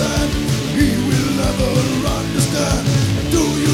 innocent He will never understand. Do you